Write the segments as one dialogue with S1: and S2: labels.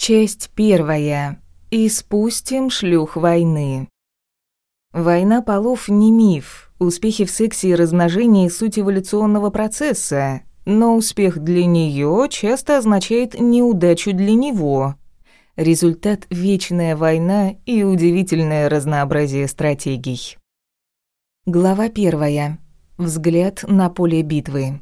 S1: Часть первая. Испустим шлюх войны. Война полов не миф. Успехи в сексе и размножении – суть эволюционного процесса. Но успех для нее часто означает неудачу для него. Результат – вечная война и удивительное разнообразие стратегий. Глава первая. Взгляд на поле битвы.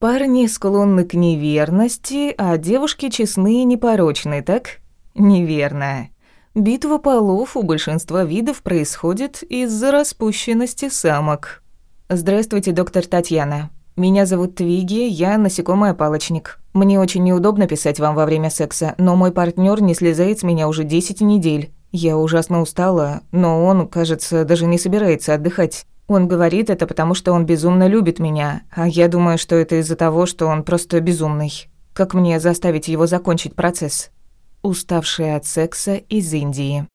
S1: Парни склонны к неверности, а девушки честны и непорочны, так? Неверно. Битва полов у большинства видов происходит из-за распущенности самок. Здравствуйте, доктор Татьяна. Меня зовут Твиги, я насекомая-палочник. Мне очень неудобно писать вам во время секса, но мой партнер не слезает с меня уже 10 недель. Я ужасно устала, но он, кажется, даже не собирается отдыхать. Он говорит это потому, что он безумно любит меня, а я думаю, что это из-за того, что он просто безумный. Как мне заставить его закончить процесс? Уставшая от секса из Индии.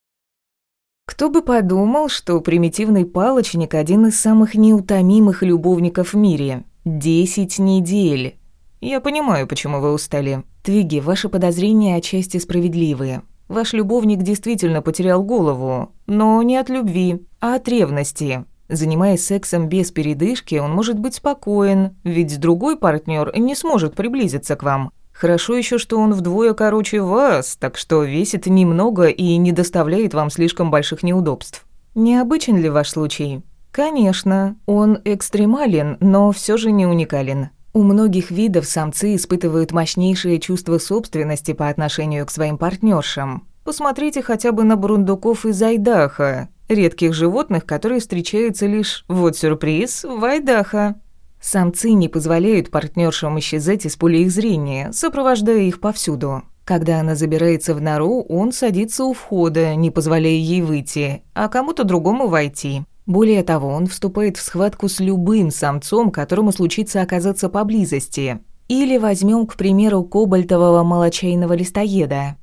S1: Кто бы подумал, что примитивный палочник – один из самых неутомимых любовников в мире. Десять недель. Я понимаю, почему вы устали. Твиги, ваши подозрения отчасти справедливые. Ваш любовник действительно потерял голову, но не от любви, а от ревности. Занимаясь сексом без передышки, он может быть спокоен, ведь другой партнер не сможет приблизиться к вам. Хорошо еще, что он вдвое короче вас, так что весит немного и не доставляет вам слишком больших неудобств. Необычен ли ваш случай? Конечно, он экстремален, но все же не уникален. У многих видов самцы испытывают мощнейшее чувство собственности по отношению к своим партнершам. Посмотрите хотя бы на бурундуков из Айдаха, редких животных, которые встречаются лишь, вот сюрприз, в Айдахо. Самцы не позволяют партнершам исчезать из поля их зрения, сопровождая их повсюду. Когда она забирается в нору, он садится у входа, не позволяя ей выйти, а кому-то другому войти. Более того, он вступает в схватку с любым самцом, которому случится оказаться поблизости. Или возьмем, к примеру, кобальтового молочайного листоеда.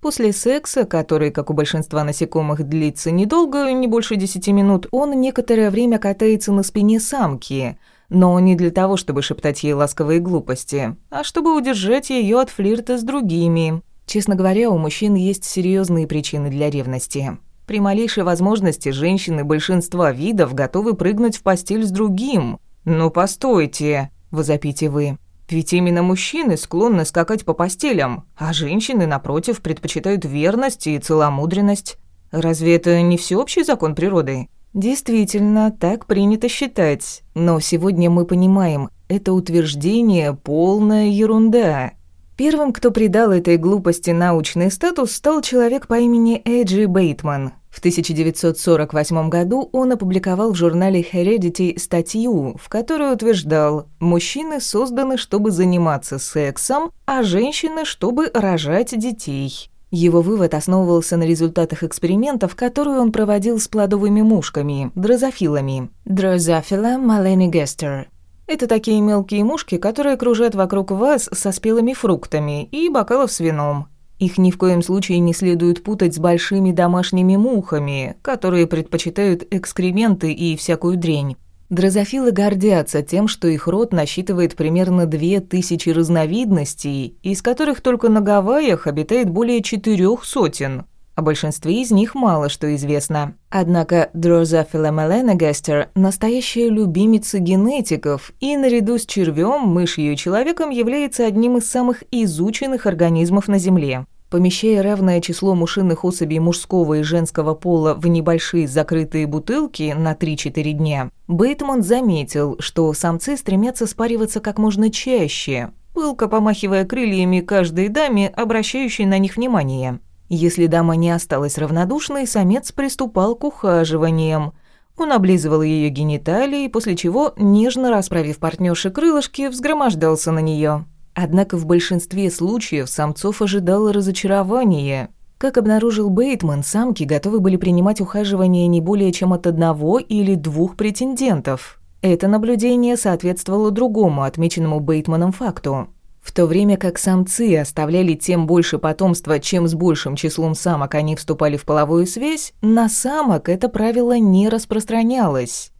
S1: После секса, который, как у большинства насекомых, длится недолго, не больше 10 минут, он некоторое время катается на спине самки, но не для того, чтобы шептать ей ласковые глупости, а чтобы удержать ее от флирта с другими. Честно говоря, у мужчин есть серьезные причины для ревности. При малейшей возможности женщины большинства видов готовы прыгнуть в постель с другим. «Ну, постойте!» – возопите вы. Ведь именно мужчины склонны скакать по постелям, а женщины, напротив, предпочитают верность и целомудренность. Разве это не всеобщий закон природы? Действительно, так принято считать. Но сегодня мы понимаем, это утверждение – полная ерунда. Первым, кто придал этой глупости научный статус, стал человек по имени Эджи Бейтман. В 1948 году он опубликовал в журнале Heredity статью, в которой утверждал, мужчины созданы, чтобы заниматься сексом, а женщины, чтобы рожать детей. Его вывод основывался на результатах экспериментов, которые он проводил с плодовыми мушками, дрозофилами. Дрозофила малени гестер это такие мелкие мушки, которые кружат вокруг вас со спелыми фруктами и бокалов с вином. Их ни в коем случае не следует путать с большими домашними мухами, которые предпочитают экскременты и всякую дрянь. Дрозофилы гордятся тем, что их род насчитывает примерно две тысячи разновидностей, из которых только на Гавайях обитает более четырех сотен – о большинстве из них мало что известно. Однако Дрозофила Меленегестер – настоящая любимица генетиков и наряду с червем, мышью и человеком является одним из самых изученных организмов на Земле. Помещая равное число мушиных особей мужского и женского пола в небольшие закрытые бутылки на 3-4 дня, Бейтман заметил, что самцы стремятся спариваться как можно чаще, пылко помахивая крыльями каждой даме, обращающей на них внимание. Если дама не осталась равнодушной, самец приступал к ухаживаниям. Он облизывал ее гениталии, после чего, нежно расправив партнерши крылышки, взгромождался на нее. Однако в большинстве случаев самцов ожидало разочарование. Как обнаружил Бейтман, самки готовы были принимать ухаживание не более чем от одного или двух претендентов. Это наблюдение соответствовало другому отмеченному Бейтманом факту. В то время как самцы оставляли тем больше потомства, чем с большим числом самок они вступали в половую связь, на самок это правило не распространялось.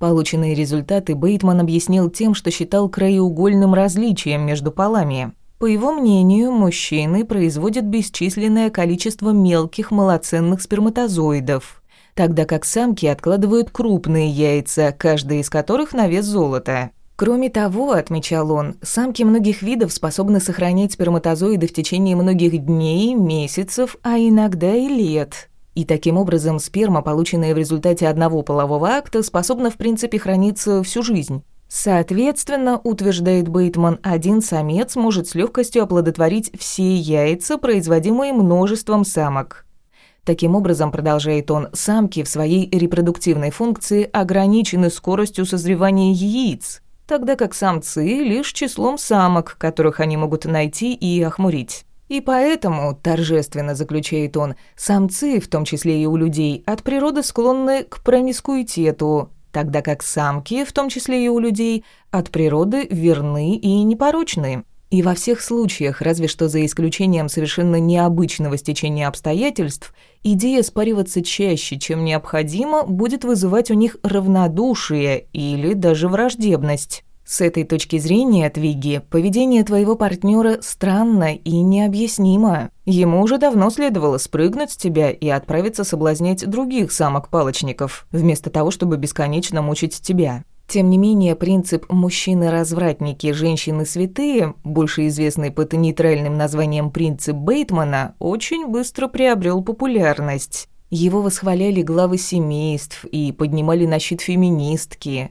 S1: Полученные результаты Бейтман объяснил тем, что считал краеугольным различием между полами. По его мнению, мужчины производят бесчисленное количество мелких малоценных сперматозоидов, тогда как самки откладывают крупные яйца, каждый из которых на вес золота. Кроме того, отмечал он, самки многих видов способны сохранять сперматозоиды в течение многих дней, месяцев, а иногда и лет. И таким образом сперма, полученная в результате одного полового акта, способна в принципе храниться всю жизнь. Соответственно, утверждает Бейтман, один самец может с легкостью оплодотворить все яйца, производимые множеством самок. Таким образом, продолжает он, самки в своей репродуктивной функции ограничены скоростью созревания яиц, тогда как самцы лишь числом самок, которых они могут найти и охмурить. И поэтому, торжественно заключает он, самцы, в том числе и у людей, от природы склонны к промискуитету, тогда как самки, в том числе и у людей, от природы верны и непорочны. И во всех случаях, разве что за исключением совершенно необычного стечения обстоятельств, идея спариваться чаще, чем необходимо, будет вызывать у них равнодушие или даже враждебность. С этой точки зрения, Твиги, поведение твоего партнера странно и необъяснимо. Ему уже давно следовало спрыгнуть с тебя и отправиться соблазнять других самок-палочников, вместо того, чтобы бесконечно мучить тебя. Тем не менее, принцип «мужчины-развратники, женщины-святые», больше известный под нейтральным названием «принцип Бейтмана», очень быстро приобрел популярность. Его восхваляли главы семейств и поднимали на щит феминистки.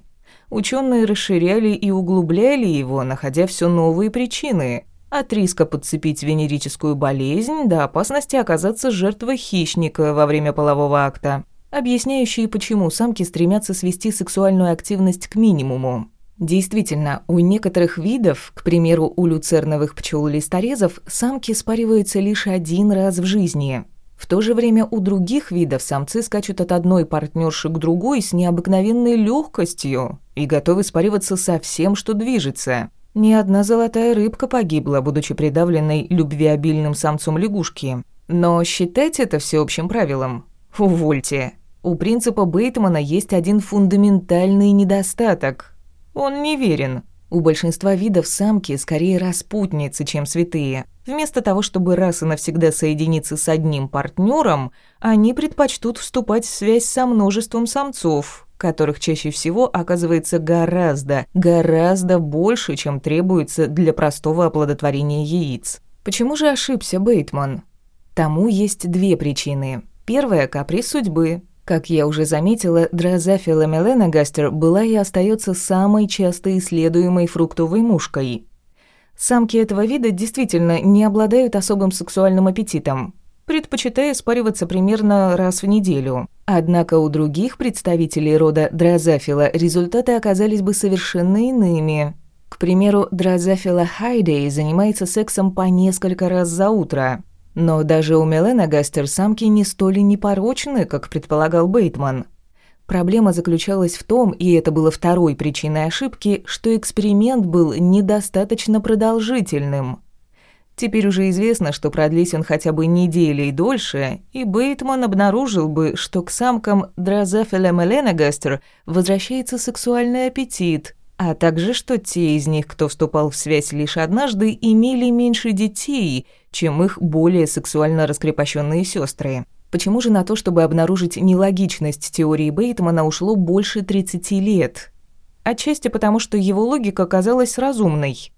S1: Ученые расширяли и углубляли его, находя все новые причины. От риска подцепить венерическую болезнь до опасности оказаться жертвой хищника во время полового акта объясняющие, почему самки стремятся свести сексуальную активность к минимуму. Действительно, у некоторых видов, к примеру, у люцерновых пчел-листорезов, самки спариваются лишь один раз в жизни. В то же время у других видов самцы скачут от одной партнерши к другой с необыкновенной легкостью и готовы спариваться со всем, что движется. Ни одна золотая рыбка погибла, будучи придавленной любвеобильным самцом лягушки. Но считать это всеобщим правилом Увольте. У принципа Бейтмана есть один фундаментальный недостаток. Он неверен. У большинства видов самки скорее распутницы, чем святые. Вместо того, чтобы раз и навсегда соединиться с одним партнером, они предпочтут вступать в связь со множеством самцов, которых чаще всего оказывается гораздо, гораздо больше, чем требуется для простого оплодотворения яиц. Почему же ошибся Бейтман? Тому есть две причины. Первая – каприз судьбы. Как я уже заметила, дрозофила меленагастер была и остается самой часто исследуемой фруктовой мушкой. Самки этого вида действительно не обладают особым сексуальным аппетитом, предпочитая спариваться примерно раз в неделю. Однако у других представителей рода дрозофила результаты оказались бы совершенно иными. К примеру, дрозофила хайдей занимается сексом по несколько раз за утро – но даже у Мелена Гастер самки не столь непорочны, как предполагал Бейтман. Проблема заключалась в том, и это было второй причиной ошибки, что эксперимент был недостаточно продолжительным. Теперь уже известно, что продлись он хотя бы недели и дольше, и Бейтман обнаружил бы, что к самкам Дрозефеля Меленагастер возвращается сексуальный аппетит, а также что те из них, кто вступал в связь лишь однажды, имели меньше детей, чем их более сексуально раскрепощенные сестры. Почему же на то, чтобы обнаружить нелогичность теории Бейтмана, ушло больше 30 лет? Отчасти потому, что его логика казалась разумной.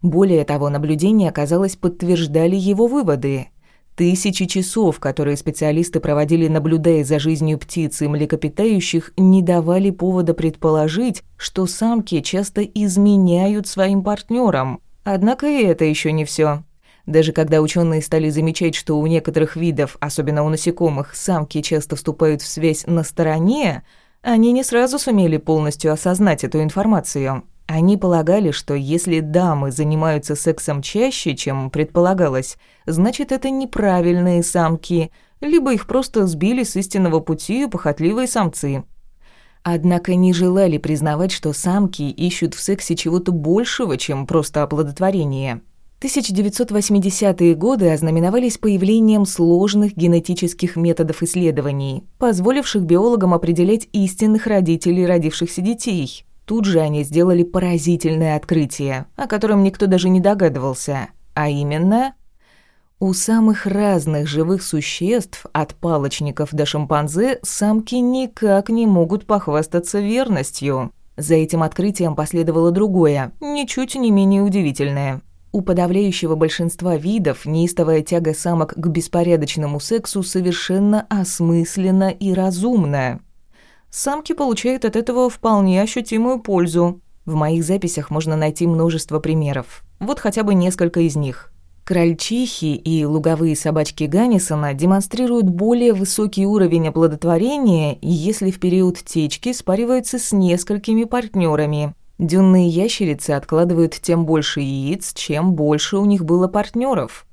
S1: Более того, наблюдения, казалось, подтверждали его выводы – Тысячи часов, которые специалисты проводили, наблюдая за жизнью птиц и млекопитающих, не давали повода предположить, что самки часто изменяют своим партнерам. Однако и это еще не все. Даже когда ученые стали замечать, что у некоторых видов, особенно у насекомых, самки часто вступают в связь на стороне, они не сразу сумели полностью осознать эту информацию. Они полагали, что если дамы занимаются сексом чаще, чем предполагалось, значит, это неправильные самки, либо их просто сбили с истинного пути похотливые самцы. Однако не желали признавать, что самки ищут в сексе чего-то большего, чем просто оплодотворение. 1980-е годы ознаменовались появлением сложных генетических методов исследований, позволивших биологам определять истинных родителей родившихся детей – Тут же они сделали поразительное открытие, о котором никто даже не догадывался. а именно у самых разных живых существ, от палочников до шимпанзе, самки никак не могут похвастаться верностью. За этим открытием последовало другое, ничуть не менее удивительное. У подавляющего большинства видов неистовая тяга самок к беспорядочному сексу совершенно осмысленна и разумна. Самки получают от этого вполне ощутимую пользу. В моих записях можно найти множество примеров. Вот хотя бы несколько из них – Крольчихи и луговые собачки Ганнисона демонстрируют более высокий уровень оплодотворения, если в период течки спариваются с несколькими партнерами. Дюнные ящерицы откладывают тем больше яиц, чем больше у них было партнеров.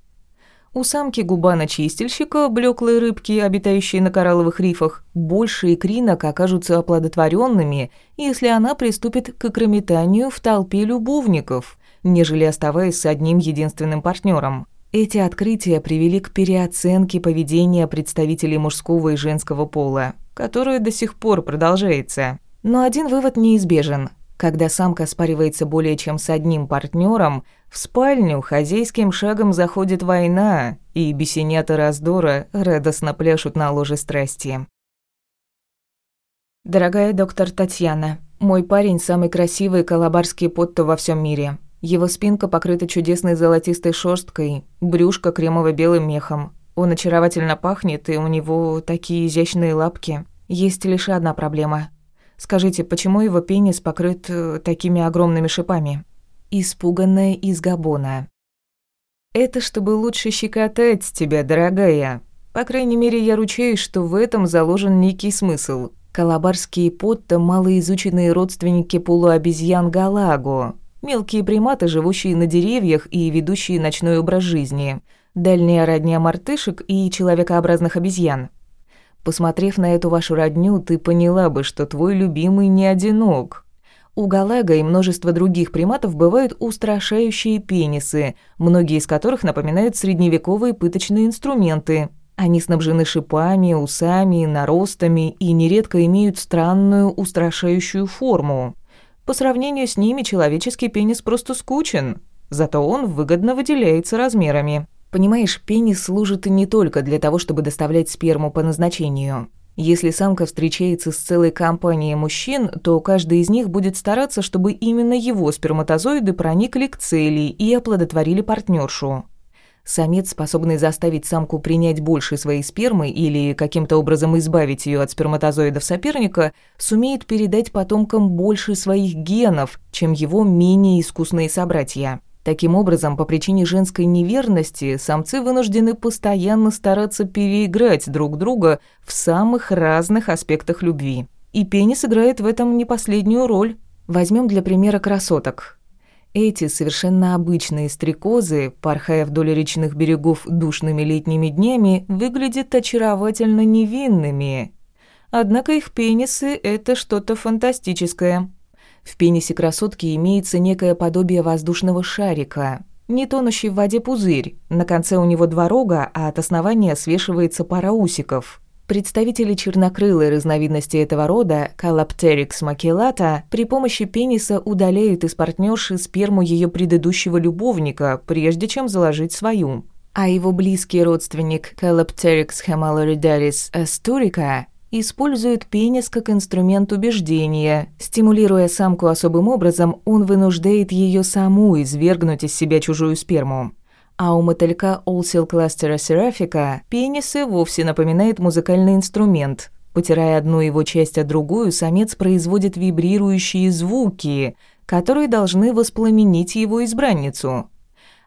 S1: У самки губа-начистильщика, блеклые рыбки, обитающие на коралловых рифах, больше икринок окажутся оплодотворенными, если она приступит к икрометанию в толпе любовников – нежели оставаясь с одним единственным партнером. Эти открытия привели к переоценке поведения представителей мужского и женского пола, которое до сих пор продолжается. Но один вывод неизбежен. Когда самка спаривается более чем с одним партнером, в спальню хозяйским шагом заходит война, и бесенята раздора радостно пляшут на ложе страсти. Дорогая доктор Татьяна, мой парень самый красивый калабарский потто во всем мире. Его спинка покрыта чудесной золотистой шерсткой, брюшко кремово-белым мехом. Он очаровательно пахнет, и у него такие изящные лапки. Есть лишь одна проблема. Скажите, почему его пенис покрыт э, такими огромными шипами? Испуганная из Габона. Это чтобы лучше щекотать тебя, дорогая. По крайней мере, я ручаюсь, что в этом заложен некий смысл. Калабарские потто – малоизученные родственники полуобезьян Галаго, Мелкие приматы, живущие на деревьях и ведущие ночной образ жизни. Дальняя родня мартышек и человекообразных обезьян. Посмотрев на эту вашу родню, ты поняла бы, что твой любимый не одинок. У галага и множества других приматов бывают устрашающие пенисы, многие из которых напоминают средневековые пыточные инструменты. Они снабжены шипами, усами, наростами и нередко имеют странную устрашающую форму. По сравнению с ними человеческий пенис просто скучен, зато он выгодно выделяется размерами. Понимаешь, пенис служит не только для того, чтобы доставлять сперму по назначению. Если самка встречается с целой компанией мужчин, то каждый из них будет стараться, чтобы именно его сперматозоиды проникли к цели и оплодотворили партнершу. Самец, способный заставить самку принять больше своей спермы или каким-то образом избавить ее от сперматозоидов соперника, сумеет передать потомкам больше своих генов, чем его менее искусные собратья. Таким образом, по причине женской неверности самцы вынуждены постоянно стараться переиграть друг друга в самых разных аспектах любви. И пенис играет в этом не последнюю роль. Возьмем для примера красоток. Эти совершенно обычные стрекозы, порхая вдоль речных берегов душными летними днями, выглядят очаровательно невинными. Однако их пенисы – это что-то фантастическое. В пенисе красотки имеется некое подобие воздушного шарика, не тонущий в воде пузырь. На конце у него два рога, а от основания свешивается пара усиков – Представители чернокрылой разновидности этого рода, Calopteryx macellata, при помощи пениса удаляют из партнерши сперму ее предыдущего любовника, прежде чем заложить свою. А его близкий родственник Calopteryx hamaloridalis asturica использует пенис как инструмент убеждения. Стимулируя самку особым образом, он вынуждает ее саму извергнуть из себя чужую сперму. А у мотылька Олсилкластера серафика пенисы вовсе напоминает музыкальный инструмент. Потирая одну его часть, а другую, самец производит вибрирующие звуки, которые должны воспламенить его избранницу.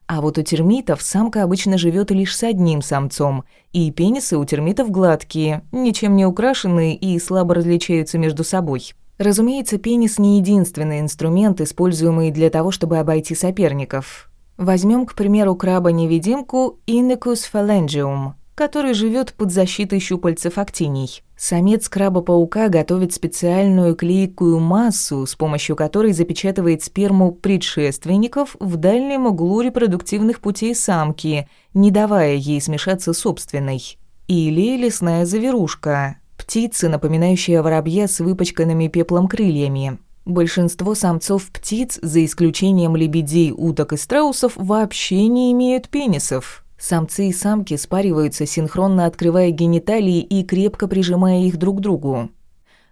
S1: А вот у термитов самка обычно живет лишь с одним самцом, и пенисы у термитов гладкие, ничем не украшенные и слабо различаются между собой. Разумеется, пенис не единственный инструмент, используемый для того, чтобы обойти соперников. Возьмем, к примеру, краба-невидимку Innicus phalangium, который живет под защитой щупальцев актиний. Самец краба-паука готовит специальную клейкую массу, с помощью которой запечатывает сперму предшественников в дальнем углу репродуктивных путей самки, не давая ей смешаться собственной. Или лесная заверушка – птица, напоминающая воробья с выпачканными пеплом крыльями. Большинство самцов птиц, за исключением лебедей, уток и страусов, вообще не имеют пенисов. Самцы и самки спариваются, синхронно открывая гениталии и крепко прижимая их друг к другу.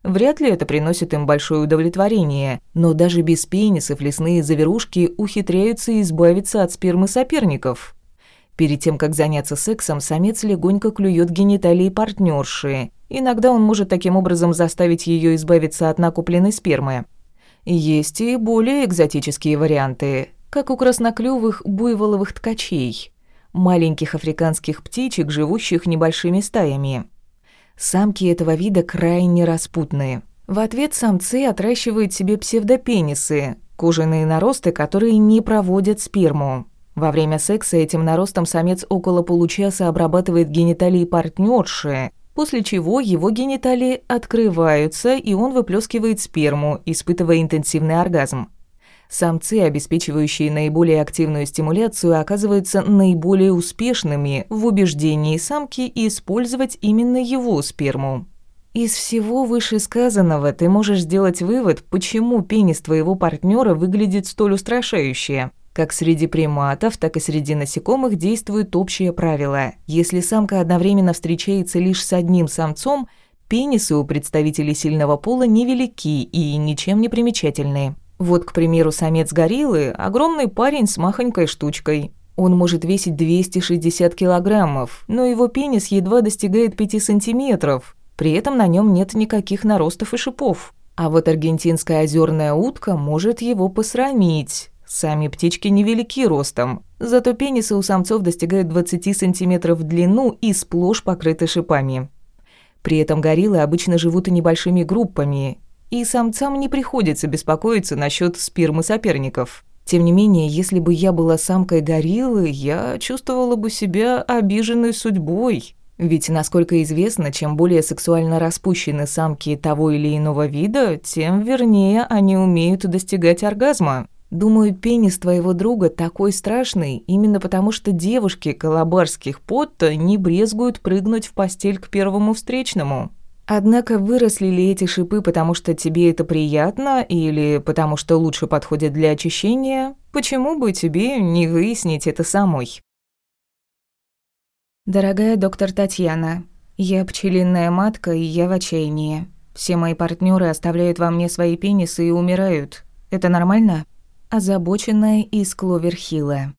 S1: Вряд ли это приносит им большое удовлетворение, но даже без пенисов лесные заверушки ухитряются избавиться от спермы соперников. Перед тем, как заняться сексом, самец легонько клюет гениталии партнерши. Иногда он может таким образом заставить ее избавиться от накопленной спермы. Есть и более экзотические варианты, как у красноклювых буйволовых ткачей, маленьких африканских птичек, живущих небольшими стаями. Самки этого вида крайне распутные. В ответ самцы отращивают себе псевдопенисы, кожаные наросты, которые не проводят сперму. Во время секса этим наростом самец около получаса обрабатывает гениталии партнерши, после чего его гениталии открываются, и он выплескивает сперму, испытывая интенсивный оргазм. Самцы, обеспечивающие наиболее активную стимуляцию, оказываются наиболее успешными в убеждении самки использовать именно его сперму. Из всего вышесказанного ты можешь сделать вывод, почему пенис твоего партнера выглядит столь устрашающе – как среди приматов, так и среди насекомых действует общее правило. Если самка одновременно встречается лишь с одним самцом, пенисы у представителей сильного пола невелики и ничем не примечательны. Вот, к примеру, самец гориллы – огромный парень с махонькой штучкой. Он может весить 260 килограммов, но его пенис едва достигает 5 сантиметров. При этом на нем нет никаких наростов и шипов. А вот аргентинская озерная утка может его посрамить. Сами птички невелики ростом, зато пенисы у самцов достигают 20 сантиметров в длину и сплошь покрыты шипами. При этом гориллы обычно живут и небольшими группами, и самцам не приходится беспокоиться насчет спермы соперников. Тем не менее, если бы я была самкой гориллы, я чувствовала бы себя обиженной судьбой. Ведь, насколько известно, чем более сексуально распущены самки того или иного вида, тем вернее они умеют достигать оргазма. Думаю, пенис твоего друга такой страшный именно потому, что девушки колобарских потта не брезгуют прыгнуть в постель к первому встречному. Однако выросли ли эти шипы, потому что тебе это приятно или потому что лучше подходят для очищения? Почему бы тебе не выяснить это самой?
S2: Дорогая доктор Татьяна, я пчелиная матка, и я в отчаянии. Все мои партнеры оставляют во мне свои пенисы и умирают. Это нормально? озабоченная из Кловерхилла.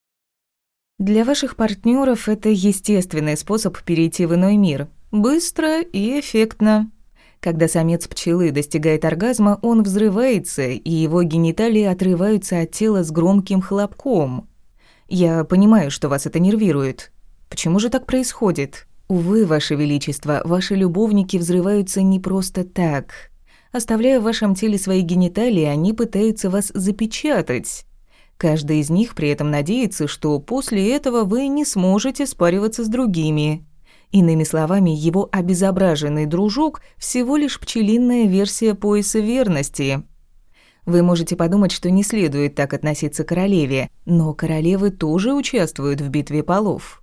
S2: Для ваших партнеров это естественный способ перейти в иной мир. Быстро и эффектно. Когда самец пчелы достигает оргазма, он взрывается, и его гениталии отрываются от тела с громким хлопком. Я понимаю, что вас это нервирует. Почему же так происходит? Увы, ваше величество, ваши любовники взрываются не просто так. Оставляя в вашем теле свои гениталии, они пытаются вас запечатать. Каждый из них при этом надеется, что после этого вы не сможете спариваться с другими. Иными словами, его обезображенный дружок всего лишь пчелиная версия пояса верности. Вы можете подумать, что не следует так относиться к королеве, но королевы тоже участвуют в битве полов.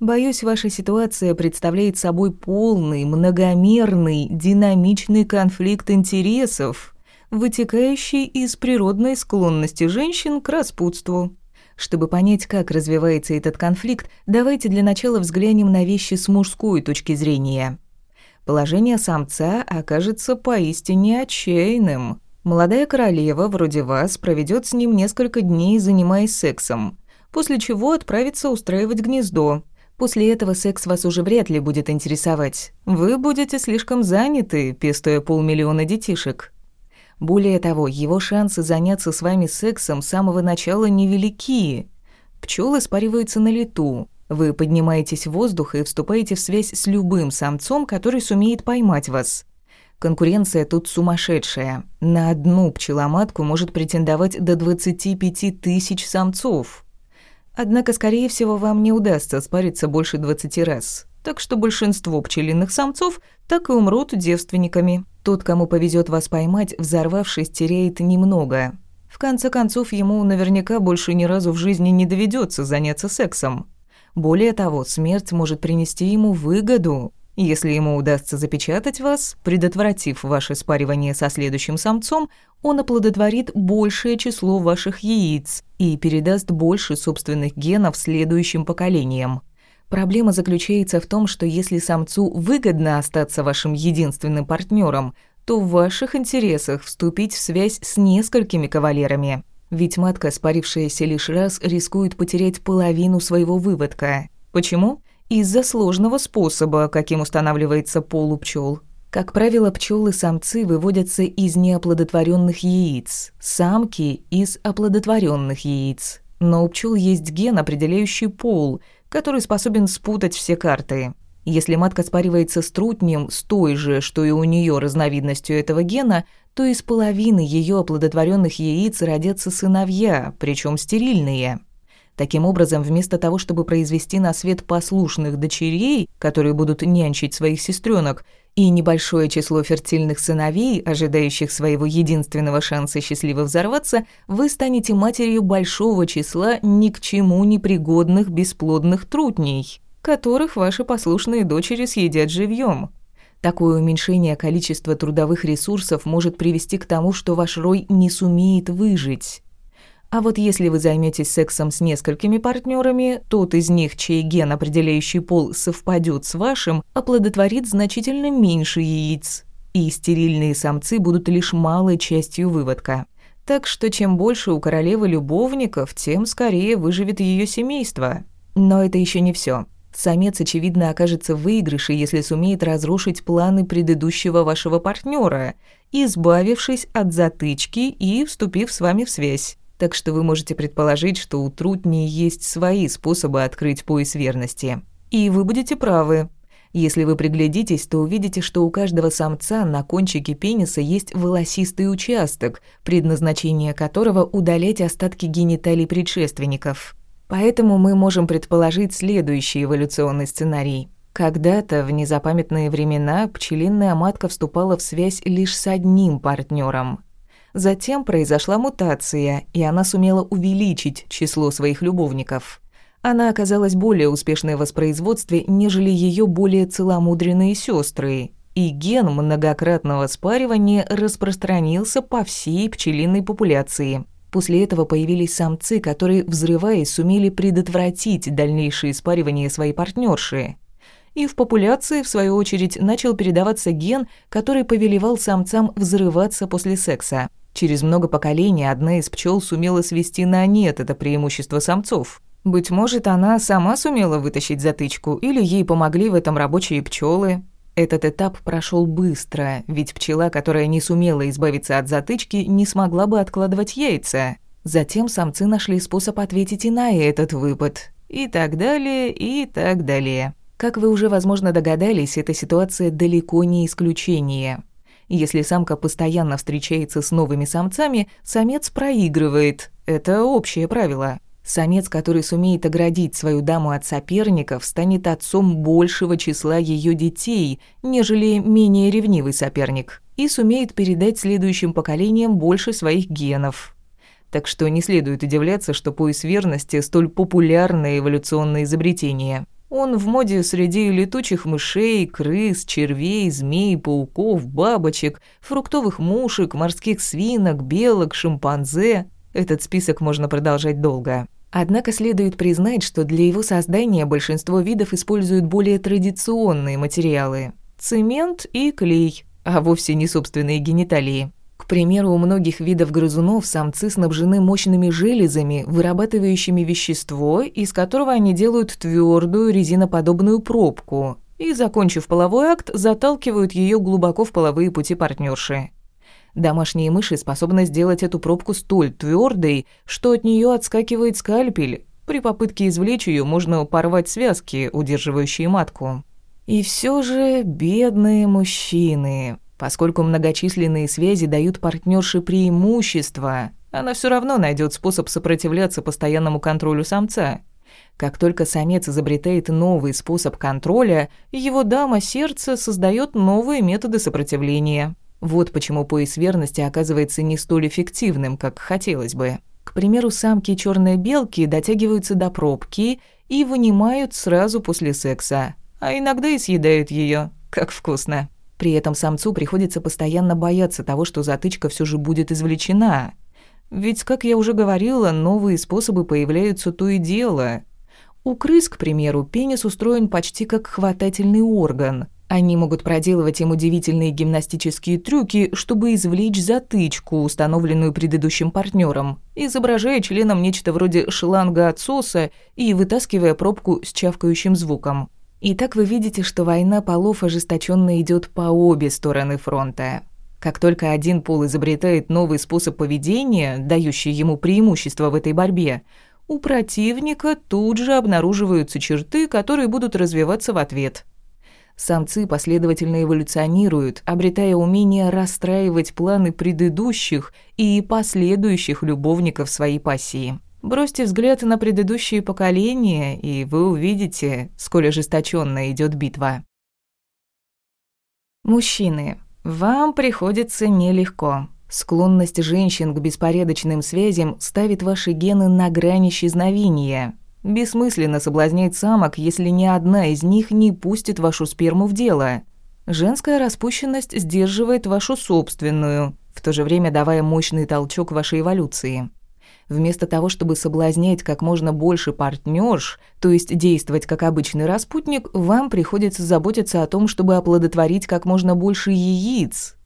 S2: Боюсь, ваша ситуация представляет собой полный, многомерный, динамичный конфликт интересов, вытекающий из природной склонности женщин к распутству. Чтобы понять, как развивается этот конфликт, давайте для начала взглянем на вещи с мужской точки зрения. Положение самца окажется поистине отчаянным. Молодая королева, вроде вас, проведет с ним несколько дней, занимаясь сексом, после чего отправится устраивать гнездо, После этого секс вас уже вряд ли будет интересовать. Вы будете слишком заняты, пестуя полмиллиона детишек. Более того, его шансы заняться с вами сексом с самого начала невелики. Пчелы спариваются на лету. Вы поднимаетесь в воздух и вступаете в связь с любым самцом, который сумеет поймать вас. Конкуренция тут сумасшедшая. На одну пчеломатку может претендовать до 25 тысяч самцов. Однако, скорее всего, вам не удастся спариться больше 20 раз. Так что большинство пчелиных самцов так и умрут девственниками. Тот, кому повезет вас поймать, взорвавшись, теряет немного. В конце концов, ему наверняка больше ни разу в жизни не доведется заняться сексом. Более того, смерть может принести ему выгоду.
S1: Если ему удастся запечатать вас, предотвратив ваше спаривание со следующим самцом, он оплодотворит большее число ваших яиц и передаст больше собственных генов следующим поколениям. Проблема заключается в том, что если самцу выгодно остаться вашим единственным партнером, то в ваших интересах вступить в связь с несколькими кавалерами. Ведь матка, спарившаяся лишь раз, рискует потерять половину своего выводка. Почему? из-за сложного способа, каким устанавливается пол у пчел. Как правило, пчелы-самцы выводятся из неоплодотворенных яиц, самки – из оплодотворенных яиц. Но у пчел есть ген, определяющий пол, который способен спутать все карты. Если матка спаривается с трутнем, с той же, что и у нее разновидностью этого гена, то из половины ее оплодотворенных яиц родятся сыновья, причем стерильные – Таким образом, вместо того, чтобы произвести на свет послушных дочерей, которые будут нянчить своих сестренок, и небольшое число фертильных сыновей, ожидающих своего единственного шанса счастливо взорваться, вы станете матерью большого числа ни к чему не пригодных бесплодных трутней, которых ваши послушные дочери съедят живьем. Такое уменьшение количества трудовых ресурсов может привести к тому, что ваш рой не сумеет выжить. А вот если вы займетесь сексом с несколькими партнерами, тот из них, чей ген, определяющий пол, совпадет с вашим, оплодотворит значительно меньше яиц. И стерильные самцы будут лишь малой частью выводка. Так что чем больше у королевы любовников, тем скорее выживет ее семейство. Но это еще не все. Самец, очевидно, окажется в выигрыше, если сумеет разрушить планы предыдущего вашего партнера, избавившись от затычки и вступив с вами в связь так что вы можете предположить, что у трутней есть свои способы открыть пояс верности. И вы будете правы. Если вы приглядитесь, то увидите, что у каждого самца на кончике пениса есть волосистый участок, предназначение которого удалять остатки гениталий предшественников. Поэтому мы можем предположить следующий эволюционный сценарий. Когда-то, в незапамятные времена, пчелиная матка вступала в связь лишь с одним партнером, Затем произошла мутация, и она сумела увеличить число своих любовников. Она оказалась более успешной в воспроизводстве, нежели ее более целомудренные сестры, и ген многократного спаривания распространился по всей пчелиной популяции. После этого появились самцы, которые, взрываясь, сумели предотвратить дальнейшее спаривание своей партнерши. И в популяции, в свою очередь, начал передаваться ген, который повелевал самцам взрываться после секса. Через много поколений одна из пчел сумела свести на нет это преимущество самцов. Быть может, она сама сумела вытащить затычку, или ей помогли в этом рабочие пчелы. Этот этап прошел быстро, ведь пчела, которая не сумела избавиться от затычки, не смогла бы откладывать яйца. Затем самцы нашли способ ответить и на этот выпад. И так далее, и так далее. Как вы уже, возможно, догадались, эта ситуация далеко не исключение. Если самка постоянно встречается с новыми самцами, самец проигрывает. Это общее правило. Самец, который сумеет оградить свою даму от соперников, станет отцом большего числа ее детей, нежели менее ревнивый соперник, и сумеет передать следующим поколениям больше своих генов. Так что не следует удивляться, что пояс верности – столь популярное эволюционное изобретение. Он в моде среди летучих мышей, крыс, червей, змей, пауков, бабочек, фруктовых мушек, морских свинок, белок, шимпанзе. Этот список можно продолжать долго. Однако следует признать, что для его создания большинство видов используют более традиционные материалы – цемент и клей, а вовсе не собственные гениталии. К примеру, у многих видов грызунов самцы снабжены мощными железами, вырабатывающими вещество, из которого они делают твердую резиноподобную пробку и, закончив половой акт, заталкивают ее глубоко в половые пути партнерши. Домашние мыши способны сделать эту пробку столь твердой, что от нее отскакивает скальпель. При попытке извлечь ее можно порвать связки, удерживающие матку. И все же бедные мужчины. Поскольку многочисленные связи дают партнерше преимущество, она все равно найдет способ сопротивляться постоянному контролю самца. Как только самец изобретает новый способ контроля, его дама сердца создает новые методы сопротивления. Вот почему пояс верности оказывается не столь эффективным, как хотелось бы. К примеру, самки черной белки дотягиваются до пробки и вынимают сразу после секса, а иногда и съедают ее. Как вкусно. При этом самцу приходится постоянно бояться того, что затычка все же будет извлечена. Ведь, как я уже говорила, новые способы появляются то и дело. У крыс, к примеру, пенис устроен почти как хватательный орган. Они могут проделывать им удивительные гимнастические трюки, чтобы извлечь затычку, установленную предыдущим партнером, изображая членом нечто вроде шланга отсоса и вытаскивая пробку с чавкающим звуком. И так вы видите, что война полов ожесточенно идет по обе стороны фронта. Как только один пол изобретает новый способ поведения, дающий ему преимущество в этой борьбе, у противника тут же обнаруживаются черты, которые будут развиваться в ответ. Самцы последовательно эволюционируют, обретая умение расстраивать планы предыдущих и последующих любовников своей пассии. Бросьте взгляд на предыдущие поколения, и вы увидите, сколь ожесточенно идет битва. Мужчины, вам приходится нелегко. Склонность женщин к беспорядочным связям ставит ваши гены на грани исчезновения. Бессмысленно соблазнять самок, если ни одна из них не пустит вашу сперму в дело. Женская распущенность сдерживает вашу собственную, в то же время давая мощный толчок вашей эволюции. Вместо того, чтобы соблазнять как можно больше партнерш, то есть действовать как обычный распутник, вам приходится заботиться о том, чтобы оплодотворить как можно больше яиц.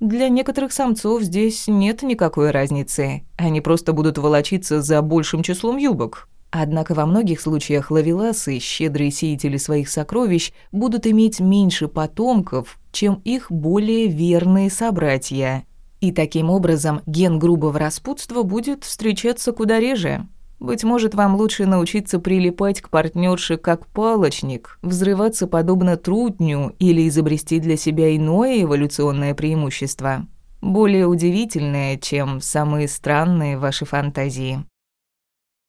S1: Для некоторых самцов здесь нет никакой разницы. Они просто будут волочиться за большим числом юбок. Однако во многих случаях лавеласы, щедрые сеятели своих сокровищ, будут иметь меньше потомков, чем их более верные собратья. И таким образом ген грубого распутства будет встречаться куда реже. Быть может, вам лучше научиться прилипать к партнерше как палочник, взрываться подобно трутню или изобрести для себя иное эволюционное преимущество, более удивительное, чем самые странные ваши фантазии.